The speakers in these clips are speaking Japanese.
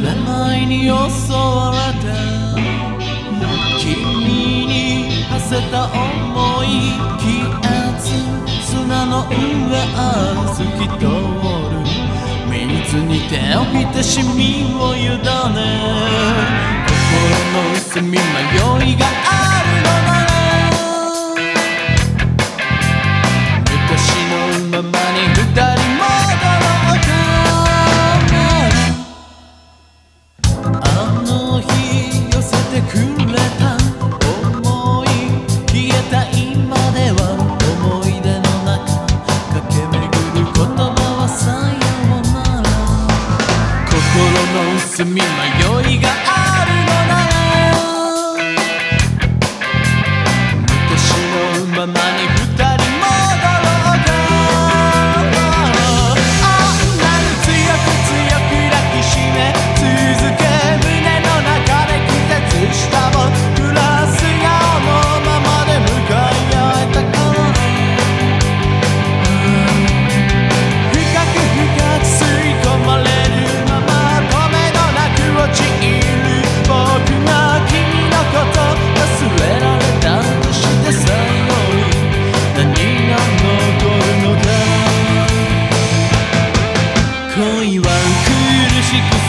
占前に襲われて君に馳せた思い気圧砂の上を透き通る。水に手を浸しみを委ね。心の隅み迷いがある。to me like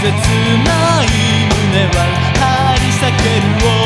切ない胸は張り裂ける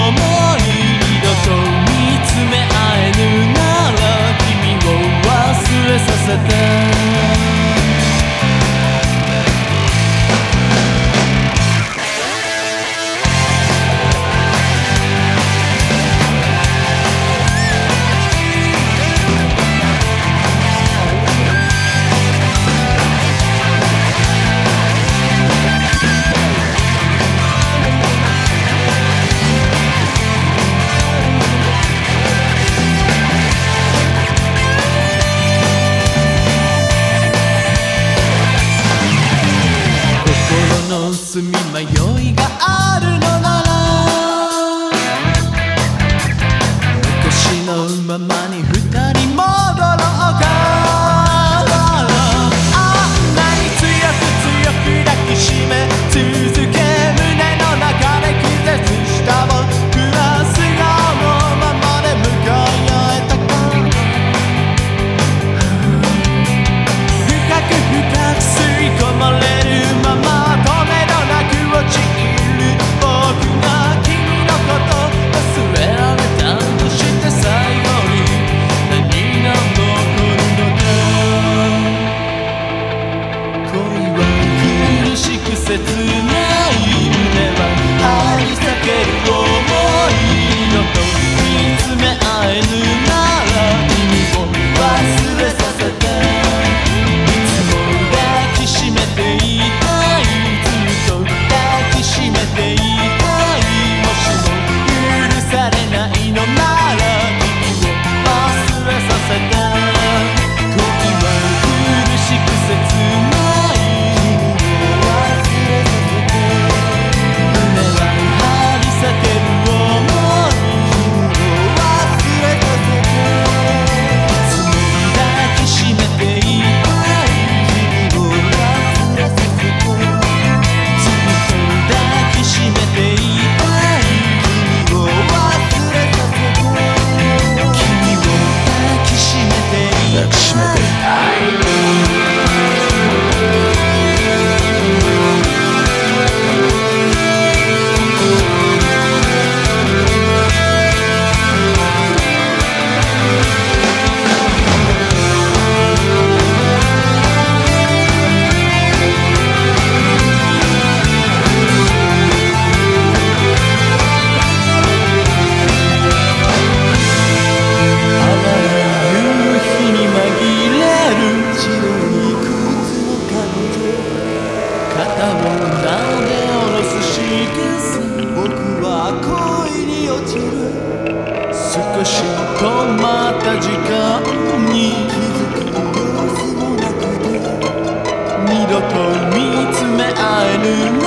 時間に気づく様子もなくて二度と見つめ合える